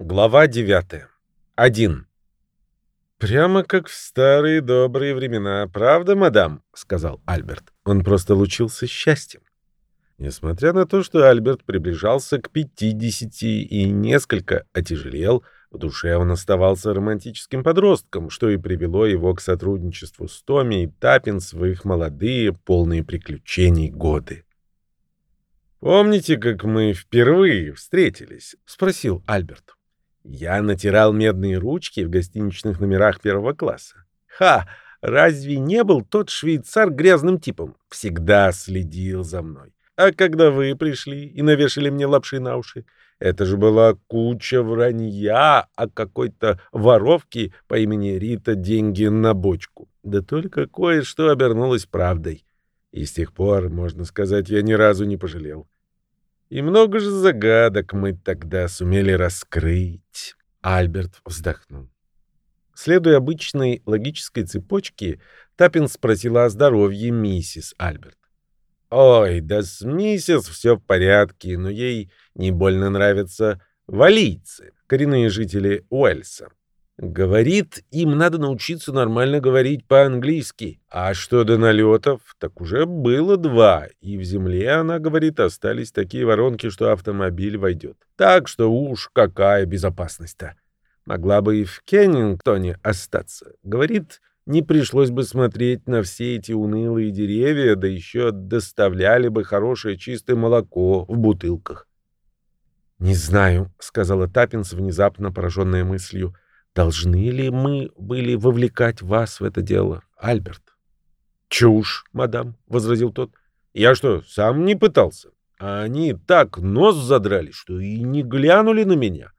Глава 9. 1. «Прямо как в старые добрые времена, правда, мадам?» — сказал Альберт. Он просто лучился счастьем. Несмотря на то, что Альберт приближался к пятидесяти и несколько отяжелел, в душе он оставался романтическим подростком, что и привело его к сотрудничеству с Томми и Таппинс в их молодые, полные приключений годы. «Помните, как мы впервые встретились?» — спросил Альберт. Я натирал медные ручки в гостиничных номерах первого класса. Ха! Разве не был тот швейцар грязным типом? Всегда следил за мной. А когда вы пришли и навешали мне лапши на уши, это же была куча вранья о какой-то воровке по имени Рита деньги на бочку. Да только кое-что обернулось правдой. И с тех пор, можно сказать, я ни разу не пожалел. И много же загадок мы тогда сумели раскрыть. Альберт вздохнул. Следуя обычной логической цепочке, Таппин спросила о здоровье миссис Альберт. «Ой, да с миссис все в порядке, но ей не больно нравятся валийцы, коренные жители Уэльса. Говорит, им надо научиться нормально говорить по-английски. А что до налетов, так уже было два, и в земле, она говорит, остались такие воронки, что автомобиль войдет. Так что уж какая безопасность-то. Могла бы и в Кеннингтоне остаться. Говорит, не пришлось бы смотреть на все эти унылые деревья, да еще доставляли бы хорошее чистое молоко в бутылках. «Не знаю», — сказала Таппинс, внезапно пораженная мыслью, — Должны ли мы были вовлекать вас в это дело, Альберт? Чушь, мадам, возразил тот. Я что, сам не пытался? А они так нос задрали, что и не глянули на меня.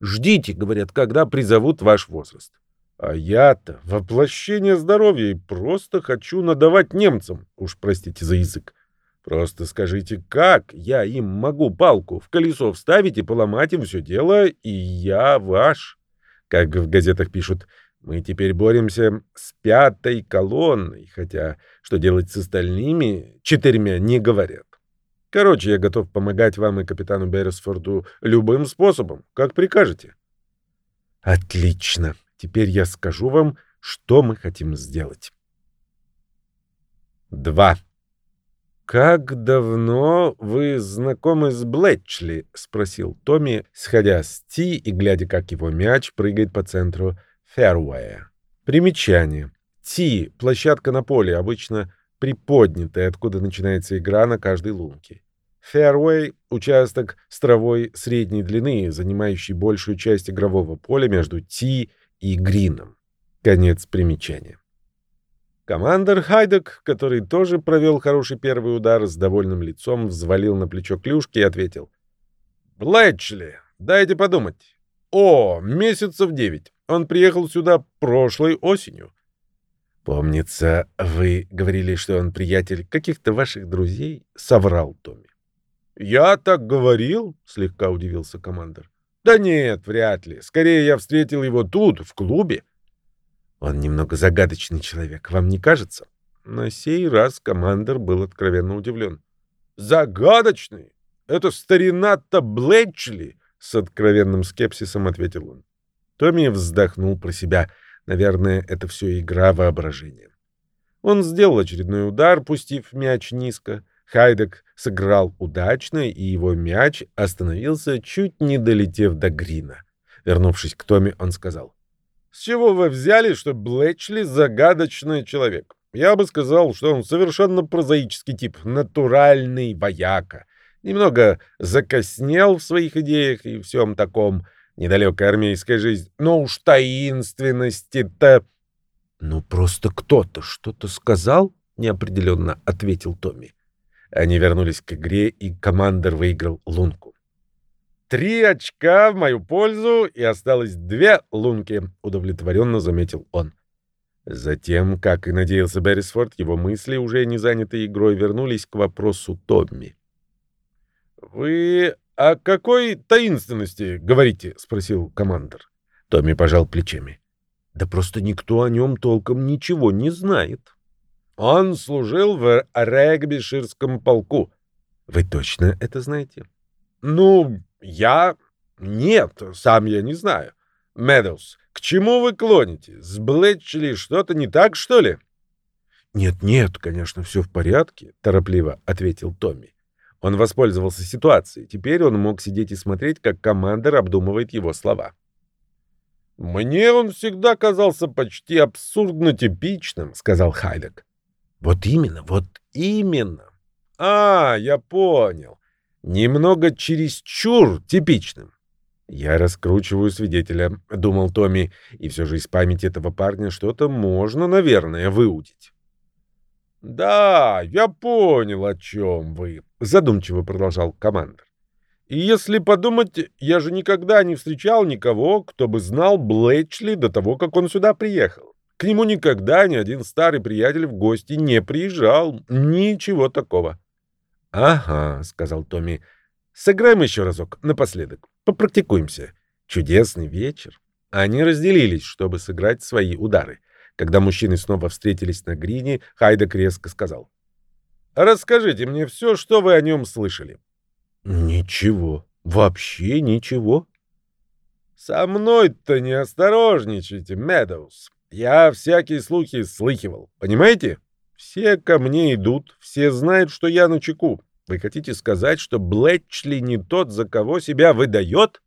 Ждите, говорят, когда призовут ваш возраст. А я-то воплощение здоровья и просто хочу надавать немцам, уж простите за язык. Просто скажите, как я им могу палку в колесо вставить и поломать им все дело, и я ваш. Как в газетах пишут, мы теперь боремся с пятой колонной, хотя что делать с остальными четырьмя не говорят. Короче, я готов помогать вам и капитану Беррисфорду любым способом, как прикажете. Отлично. Теперь я скажу вам, что мы хотим сделать. 2. «Как давно вы знакомы с Блетчли?» — спросил Томми, сходя с Ти и глядя, как его мяч прыгает по центру фэрвея. Примечание. Ти — площадка на поле, обычно приподнятая, откуда начинается игра на каждой лунке. Фэрвей — участок с травой средней длины, занимающий большую часть игрового поля между Ти и Грином. Конец примечания. Командор Хайдек, который тоже провел хороший первый удар, с довольным лицом взвалил на плечо клюшки и ответил. «Блэчли, дайте подумать. О, месяцев девять. Он приехал сюда прошлой осенью». «Помнится, вы говорили, что он приятель каких-то ваших друзей?» — соврал Томми. «Я так говорил?» — слегка удивился командор. «Да нет, вряд ли. Скорее, я встретил его тут, в клубе». Он немного загадочный человек, вам не кажется? На сей раз командир был откровенно удивлен. «Загадочный? Это старина-то Блэчли?» — с откровенным скепсисом ответил он. Томми вздохнул про себя. Наверное, это все игра воображения. Он сделал очередной удар, пустив мяч низко. Хайдек сыграл удачно, и его мяч остановился, чуть не долетев до грина. Вернувшись к Томми, он сказал. С чего вы взяли, что Блэчли загадочный человек? Я бы сказал, что он совершенно прозаический тип, натуральный вояка. Немного закоснел в своих идеях и всем таком. Недалекая армейская жизнь. Но уж таинственности-то... Ну, просто кто-то что-то сказал, неопределенно ответил Томми. Они вернулись к игре, и командир выиграл лунку. Три очка в мою пользу, и осталось две лунки, удовлетворенно заметил он. Затем, как и надеялся Беррисфорд, его мысли, уже не заняты игрой, вернулись к вопросу Томми. «Вы о какой таинственности говорите?» — спросил командор. Томми пожал плечами. «Да просто никто о нем толком ничего не знает. Он служил в регбиширском полку. Вы точно это знаете?» «Ну, я... Нет, сам я не знаю. Медоуз, к чему вы клоните? С Блетчли что-то не так, что ли? Нет-нет, конечно, все в порядке, торопливо ответил Томми. Он воспользовался ситуацией. Теперь он мог сидеть и смотреть, как командир обдумывает его слова. «Мне он всегда казался почти абсурдно типичным», — сказал Хайдек. «Вот именно, вот именно. А, я понял. Немного чересчур типичным. «Я раскручиваю свидетеля», — думал Томми, и все же из памяти этого парня что-то можно, наверное, выудить. «Да, я понял, о чем вы», — задумчиво продолжал командир. «И если подумать, я же никогда не встречал никого, кто бы знал Блэчли до того, как он сюда приехал. К нему никогда ни один старый приятель в гости не приезжал. Ничего такого». «Ага», — сказал Томми, — «сыграем еще разок, напоследок». Попрактикуемся. Чудесный вечер. Они разделились, чтобы сыграть свои удары. Когда мужчины снова встретились на грине, Хайдек резко сказал. «Расскажите мне все, что вы о нем слышали». «Ничего. Вообще ничего». «Со мной-то не осторожничайте, Медоуз. Я всякие слухи слыхивал. Понимаете? Все ко мне идут, все знают, что я на чеку. Вы хотите сказать, что Блетчли не тот, за кого себя выдает?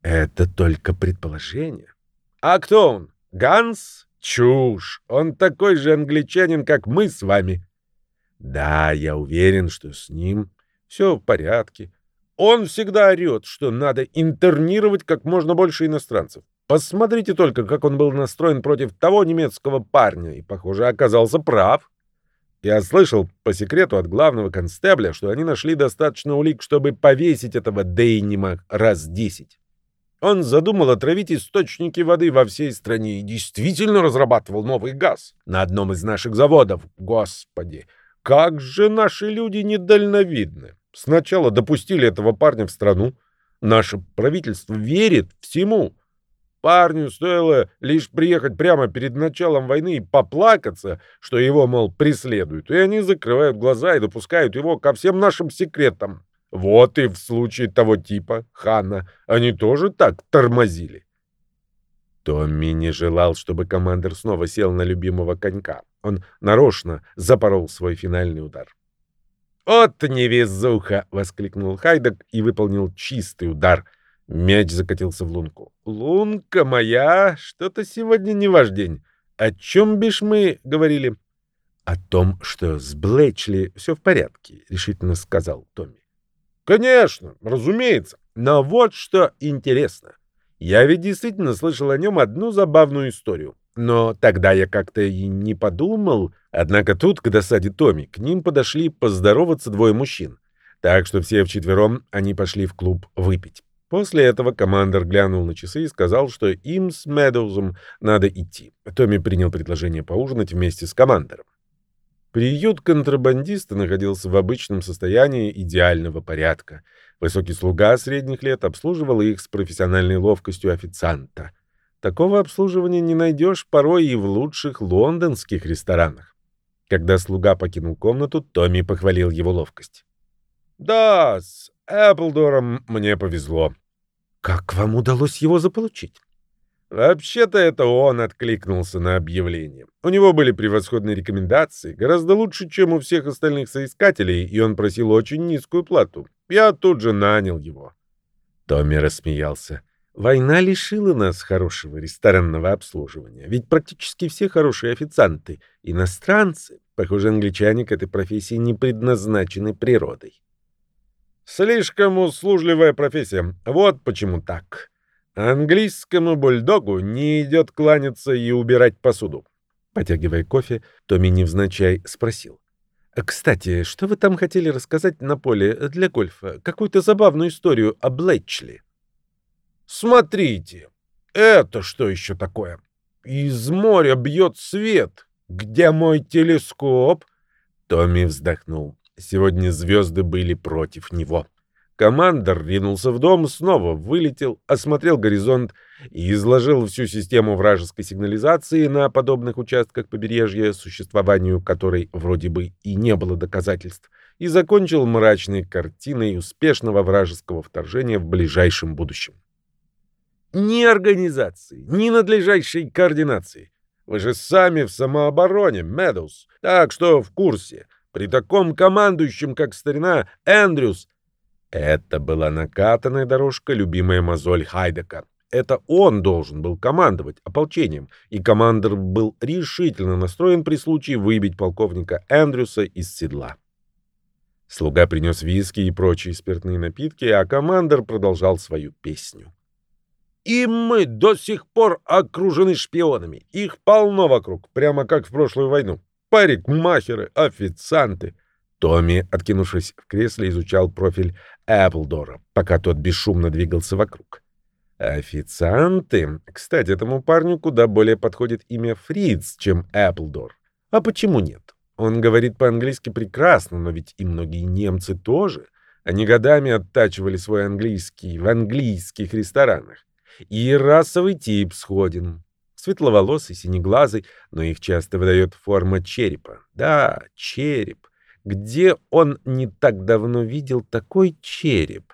Это только предположение. А кто он? Ганс? Чушь. Он такой же англичанин, как мы с вами. Да, я уверен, что с ним все в порядке. Он всегда орет, что надо интернировать как можно больше иностранцев. Посмотрите только, как он был настроен против того немецкого парня, и, похоже, оказался прав. Я слышал по секрету от главного констебля, что они нашли достаточно улик, чтобы повесить этого Дейнима раз десять. Он задумал отравить источники воды во всей стране и действительно разрабатывал новый газ на одном из наших заводов. Господи, как же наши люди недальновидны. Сначала допустили этого парня в страну. Наше правительство верит всему. Парню стоило лишь приехать прямо перед началом войны и поплакаться, что его, мол, преследуют, и они закрывают глаза и допускают его ко всем нашим секретам. Вот и в случае того типа, Хана, они тоже так тормозили. Томми не желал, чтобы командир снова сел на любимого конька. Он нарочно запорол свой финальный удар. «От невезуха!» — воскликнул Хайдек и выполнил чистый удар — Мяч закатился в лунку. «Лунка моя, что-то сегодня не ваш день. О чем бишь мы говорили?» «О том, что с Блэчли все в порядке», — решительно сказал Томми. «Конечно, разумеется. Но вот что интересно. Я ведь действительно слышал о нем одну забавную историю. Но тогда я как-то и не подумал. Однако тут, к досаде Томми, к ним подошли поздороваться двое мужчин. Так что все вчетвером они пошли в клуб выпить. После этого командор глянул на часы и сказал, что им с Медоузом надо идти. Томми принял предложение поужинать вместе с командором. Приют контрабандиста находился в обычном состоянии идеального порядка. Высокий слуга средних лет обслуживал их с профессиональной ловкостью официанта. Такого обслуживания не найдешь порой и в лучших лондонских ресторанах. Когда слуга покинул комнату, Томми похвалил его ловкость. «Да, с Эпплдором мне повезло. Как вам удалось его заполучить? Вообще-то это он откликнулся на объявление. У него были превосходные рекомендации, гораздо лучше, чем у всех остальных соискателей, и он просил очень низкую плату. Я тут же нанял его. Томми рассмеялся. Война лишила нас хорошего ресторанного обслуживания, ведь практически все хорошие официанты — иностранцы. Похоже, англичане к этой профессии не предназначены природой. Слишком услужливая профессия. Вот почему так. Английскому бульдогу не идет кланяться и убирать посуду. Потягивая кофе, Томми невзначай спросил. «Кстати, что вы там хотели рассказать на поле для гольфа? Какую-то забавную историю о Блэчли?» «Смотрите, это что еще такое? Из моря бьет свет. Где мой телескоп?» Томми вздохнул. Сегодня звезды были против него. Командор ринулся в дом, снова вылетел, осмотрел горизонт и изложил всю систему вражеской сигнализации на подобных участках побережья, существованию которой вроде бы и не было доказательств. и закончил мрачной картиной успешного вражеского вторжения в ближайшем будущем. Ни организации, ни надлежащей координации. Вы же сами в самообороне, Медоуз, так что в курсе. При таком командующем, как старина Эндрюс, это была накатанная дорожка, любимая мозоль Хайдека. Это он должен был командовать ополчением, и командир был решительно настроен при случае выбить полковника Эндрюса из седла. Слуга принес виски и прочие спиртные напитки, а командир продолжал свою песню. «И мы до сих пор окружены шпионами. Их полно вокруг, прямо как в прошлую войну. Парикмахеры, официанты». Томми, откинувшись в кресле, изучал профиль Эпплдора, пока тот бесшумно двигался вокруг. Официанты. Кстати, этому парню куда более подходит имя Фриц, чем Эпплдор. А почему нет? Он говорит по-английски прекрасно, но ведь и многие немцы тоже. Они годами оттачивали свой английский в английских ресторанах. И расовый тип сходен. Светловолосый, синеглазый, но их часто выдает форма черепа. Да, череп. Где он не так давно видел такой череп?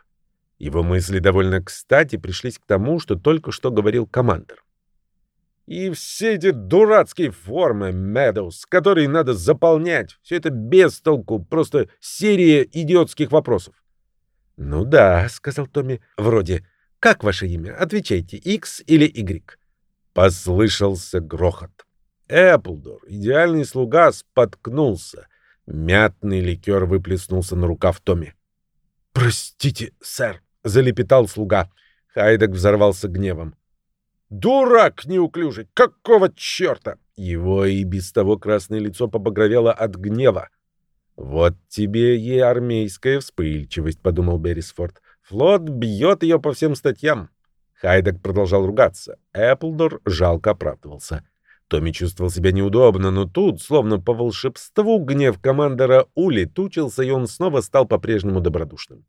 Его мысли довольно кстати пришлись к тому, что только что говорил командир. И все эти дурацкие формы, Медоуз, которые надо заполнять, все это без толку, просто серия идиотских вопросов. «Ну да», — сказал Томми, — «вроде, как ваше имя? Отвечайте, X или Y?» Послышался грохот. Эпплдор, идеальный слуга, споткнулся — Мятный ликер выплеснулся на рукав Томми. «Простите, сэр», — залепетал слуга. Хайдек взорвался гневом. «Дурак неуклюжий! Какого черта?» Его и без того красное лицо побагровело от гнева. «Вот тебе и армейская вспыльчивость», — подумал Беррисфорд. «Флот бьет ее по всем статьям». Хайдек продолжал ругаться. Эпплдор жалко оправдывался. Томми чувствовал себя неудобно, но тут, словно по волшебству, гнев командора улетучился, и он снова стал по-прежнему добродушным.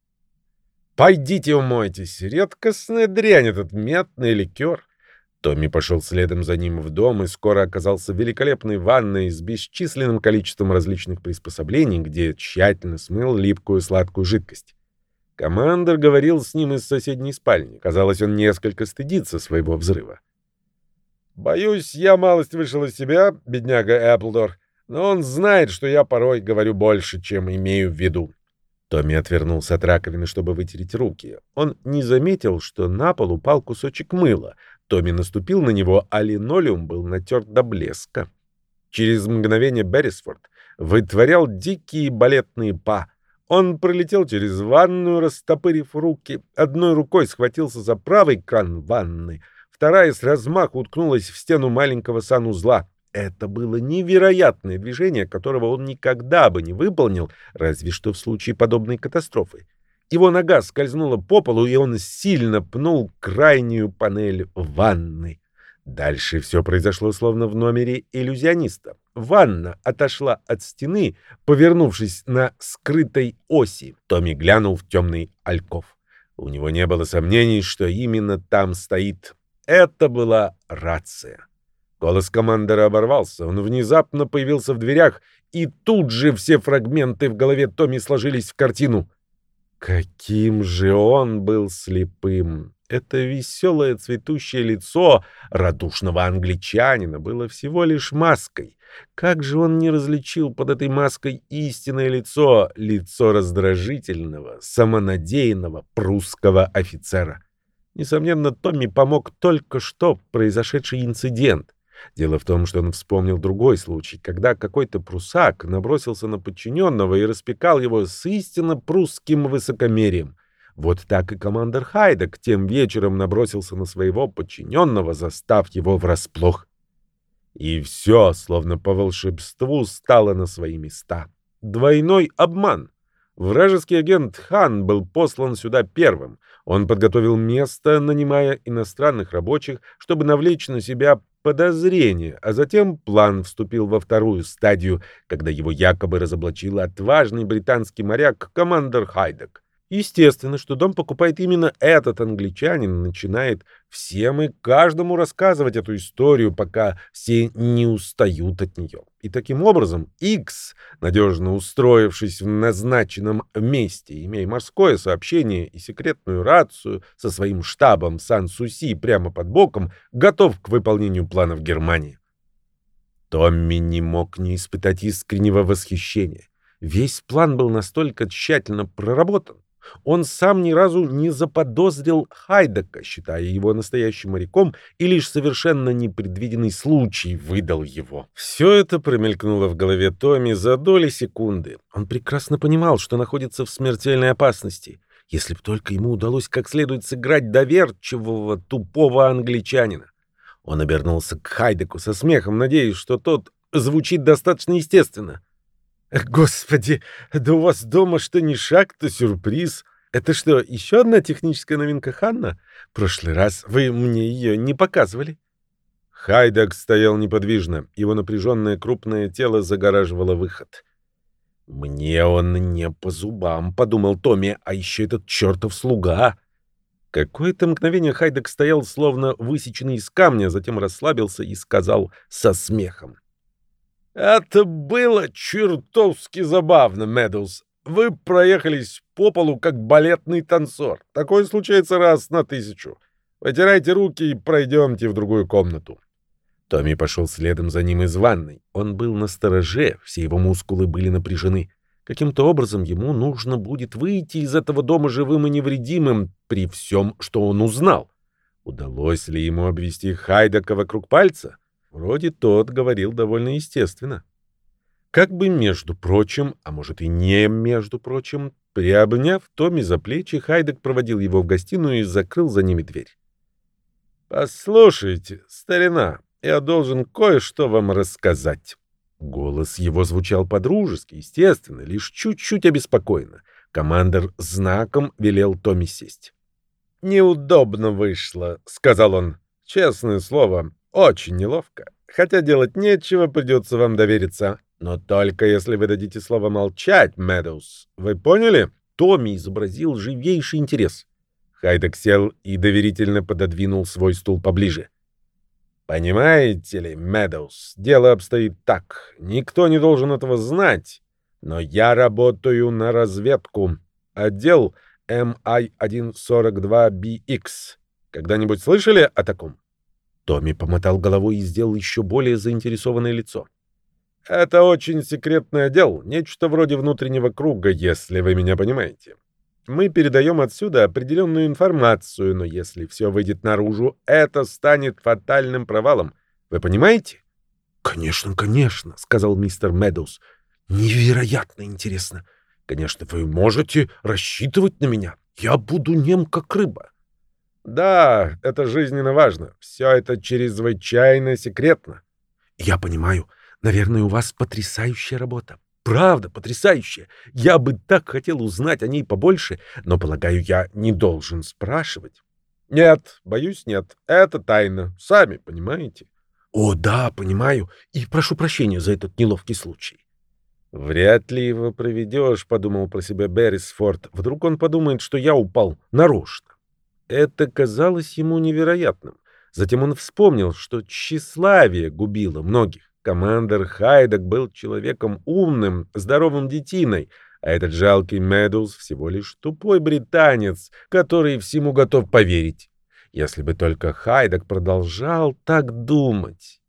«Пойдите умойтесь, редкостная дрянь этот мятный ликер». Томми пошел следом за ним в дом и скоро оказался в великолепной ванной с бесчисленным количеством различных приспособлений, где тщательно смыл липкую сладкую жидкость. Командор говорил с ним из соседней спальни. Казалось, он несколько стыдится своего взрыва. Боюсь, я малость вышел из себя, бедняга Эпплдор, но он знает, что я порой говорю больше, чем имею в виду. Томми отвернулся от раковины, чтобы вытереть руки. Он не заметил, что на пол упал кусочек мыла. Томми наступил на него, а линолеум был натерт до блеска. Через мгновение Беррисфорд вытворял дикие балетные па. Он пролетел через ванную, растопырив руки. Одной рукой схватился за правый кран ванны — Вторая с размаху уткнулась в стену маленького санузла. Это было невероятное движение, которого он никогда бы не выполнил, разве что в случае подобной катастрофы. Его нога скользнула по полу, и он сильно пнул крайнюю панель ванны. Дальше все произошло словно в номере иллюзиониста. Ванна отошла от стены, повернувшись на скрытой оси. Томми глянул в темный альков. У него не было сомнений, что именно там стоит это была рация. Голос командора оборвался, он внезапно появился в дверях, и тут же все фрагменты в голове Томми сложились в картину. Каким же он был слепым! Это веселое цветущее лицо радушного англичанина было всего лишь маской. Как же он не различил под этой маской истинное лицо, лицо раздражительного, самонадеянного прусского офицера? Несомненно, Томми помог только что произошедший инцидент. Дело в том, что он вспомнил другой случай, когда какой-то прусак набросился на подчиненного и распекал его с истинно прусским высокомерием. Вот так и командир Хайдек тем вечером набросился на своего подчиненного, застав его врасплох. И все, словно по волшебству, стало на свои места. Двойной обман. Вражеский агент Хан был послан сюда первым. Он подготовил место, нанимая иностранных рабочих, чтобы навлечь на себя подозрения, а затем план вступил во вторую стадию, когда его якобы разоблачил отважный британский моряк командор Хайдек. Естественно, что дом покупает именно этот англичанин начинает всем и каждому рассказывать эту историю, пока все не устают от нее. И таким образом X, надежно устроившись в назначенном месте, имея морское сообщение и секретную рацию со своим штабом Сан-Суси прямо под боком, готов к выполнению планов Германии. Томми не мог не испытать искреннего восхищения. Весь план был настолько тщательно проработан, он сам ни разу не заподозрил Хайдека, считая его настоящим моряком, и лишь совершенно непредвиденный случай выдал его. Все это промелькнуло в голове Томми за доли секунды. Он прекрасно понимал, что находится в смертельной опасности. Если бы только ему удалось как следует сыграть доверчивого, тупого англичанина. Он обернулся к Хайдеку со смехом, надеясь, что тот звучит достаточно естественно. Господи, да у вас дома что ни шаг, то сюрприз. Это что, еще одна техническая новинка Ханна? Прошлый раз вы мне ее не показывали. Хайдак стоял неподвижно. Его напряженное крупное тело загораживало выход. «Мне он не по зубам», — подумал Томми, — «а еще этот чертов слуга». Какое-то мгновение Хайдек стоял, словно высеченный из камня, затем расслабился и сказал со смехом. Это было чертовски забавно, Медоуз. Вы проехались по полу, как балетный танцор. Такое случается раз на тысячу. Вытирайте руки и пройдемте в другую комнату. Томми пошел следом за ним из ванной. Он был на стороже, все его мускулы были напряжены. Каким-то образом ему нужно будет выйти из этого дома живым и невредимым при всем, что он узнал. Удалось ли ему обвести Хайдака вокруг пальца? Вроде тот говорил довольно естественно. Как бы между прочим, а может и не между прочим, приобняв Томми за плечи, Хайдек проводил его в гостиную и закрыл за ними дверь. «Послушайте, старина, я должен кое-что вам рассказать». Голос его звучал по-дружески, естественно, лишь чуть-чуть обеспокоенно. Командор знаком велел Томми сесть. «Неудобно вышло», — сказал он. «Честное слово, очень неловко. Хотя делать нечего, придется вам довериться. Но только если вы дадите слово молчать, Мэдоуз. Вы поняли? Томми изобразил живейший интерес. Хайдек сел и доверительно пододвинул свой стул поближе. «Понимаете ли, Мэдоуз, дело обстоит так. Никто не должен этого знать. Но я работаю на разведку. Отдел MI-142BX. Когда-нибудь слышали о таком?» Томми помотал головой и сделал еще более заинтересованное лицо. «Это очень секретный отдел, нечто вроде внутреннего круга, если вы меня понимаете. Мы передаем отсюда определенную информацию, но если все выйдет наружу, это станет фатальным провалом. Вы понимаете?» «Конечно, конечно», — сказал мистер Медоуз. «Невероятно интересно. Конечно, вы можете рассчитывать на меня. Я буду нем, как рыба. Да, это жизненно важно. Все это чрезвычайно секретно. Я понимаю. Наверное, у вас потрясающая работа. Правда, потрясающая. Я бы так хотел узнать о ней побольше, но, полагаю, я не должен спрашивать. Нет, боюсь, нет. Это тайна. Сами понимаете. О, да, понимаю. И прошу прощения за этот неловкий случай. Вряд ли его проведешь, подумал про себя Беррисфорд. Вдруг он подумает, что я упал нарочно. Это казалось ему невероятным. Затем он вспомнил, что тщеславие губило многих. Командор Хайдек был человеком умным, здоровым детиной, а этот жалкий Медуз всего лишь тупой британец, который всему готов поверить. Если бы только Хайдек продолжал так думать.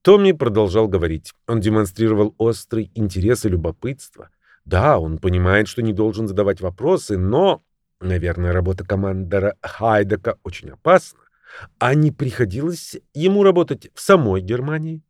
Томми продолжал говорить. Он демонстрировал острый интерес и любопытство. Да, он понимает, что не должен задавать вопросы, но Наверное, работа командора Хайдека очень опасна. А не приходилось ему работать в самой Германии?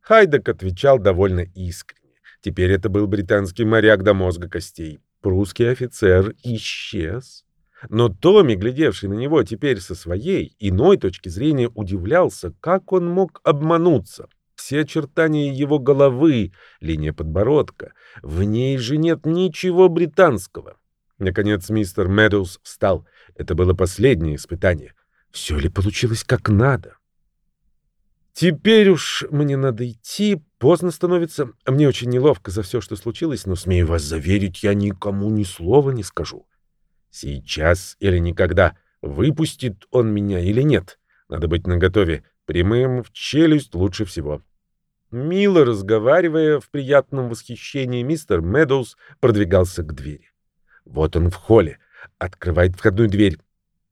Хайдек отвечал довольно искренне. Теперь это был британский моряк до мозга костей. Прусский офицер исчез. Но Томми, глядевший на него теперь со своей, иной точки зрения, удивлялся, как он мог обмануться. Все очертания его головы, линия подбородка, в ней же нет ничего британского. Наконец мистер Медоуз встал. Это было последнее испытание. Все ли получилось как надо? Теперь уж мне надо идти, поздно становится. Мне очень неловко за все, что случилось, но смею вас заверить, я никому ни слова не скажу. Сейчас или никогда. Выпустит он меня или нет. Надо быть наготове. Прямым в челюсть лучше всего. Мило разговаривая в приятном восхищении, мистер Медоуз продвигался к двери. Вот он в холле. Открывает входную дверь.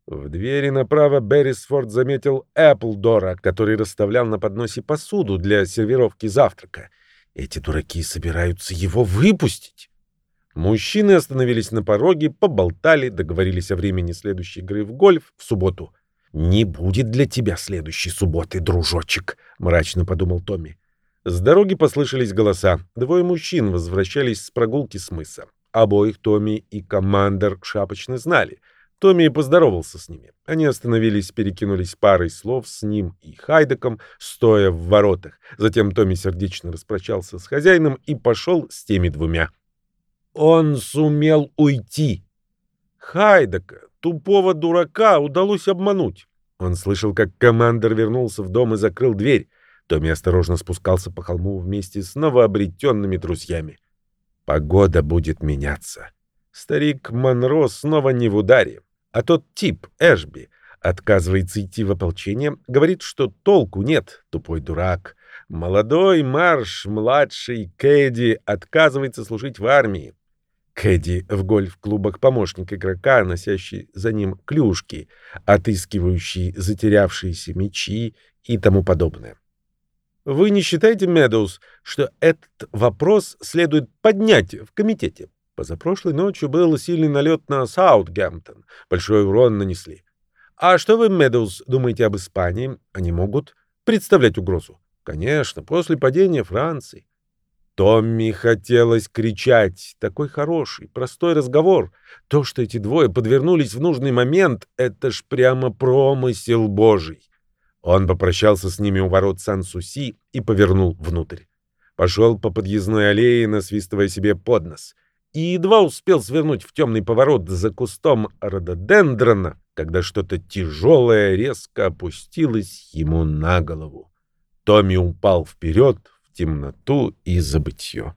В двери направо Беррисфорд заметил Эпплдора, который расставлял на подносе посуду для сервировки завтрака. Эти дураки собираются его выпустить. Мужчины остановились на пороге, поболтали, договорились о времени следующей игры в гольф в субботу. «Не будет для тебя следующей субботы, дружочек», — мрачно подумал Томми. С дороги послышались голоса. Двое мужчин возвращались с прогулки с мыса. Обоих Томми и командор шапочно знали. Томми поздоровался с ними. Они остановились, перекинулись парой слов с ним и Хайдеком, стоя в воротах. Затем Томми сердечно распрощался с хозяином и пошел с теми двумя. Он сумел уйти. Хайдека, тупого дурака, удалось обмануть. Он слышал, как командор вернулся в дом и закрыл дверь. Томми осторожно спускался по холму вместе с новообретенными друзьями. Погода будет меняться. Старик Монро снова не в ударе. А тот тип, Эшби, отказывается идти в ополчение, говорит, что толку нет, тупой дурак. Молодой Марш, младший Кэдди, отказывается служить в армии. Кэдди в гольф-клубах помощник игрока, носящий за ним клюшки, отыскивающий затерявшиеся мячи и тому подобное. Вы не считаете, Медоуз, что этот вопрос следует поднять в комитете? Позапрошлой ночью был сильный налет на Саутгемптон. Большой урон нанесли. А что вы, Медоуз, думаете об Испании? Они могут представлять угрозу? Конечно, после падения Франции. Томми хотелось кричать. Такой хороший, простой разговор. То, что эти двое подвернулись в нужный момент, это ж прямо промысел божий. Он попрощался с ними у ворот Сан-Суси и повернул внутрь. Пошел по подъездной аллее, насвистывая себе под нос. И едва успел свернуть в темный поворот за кустом рододендрона, когда что-то тяжелое резко опустилось ему на голову. Томми упал вперед в темноту и забытье.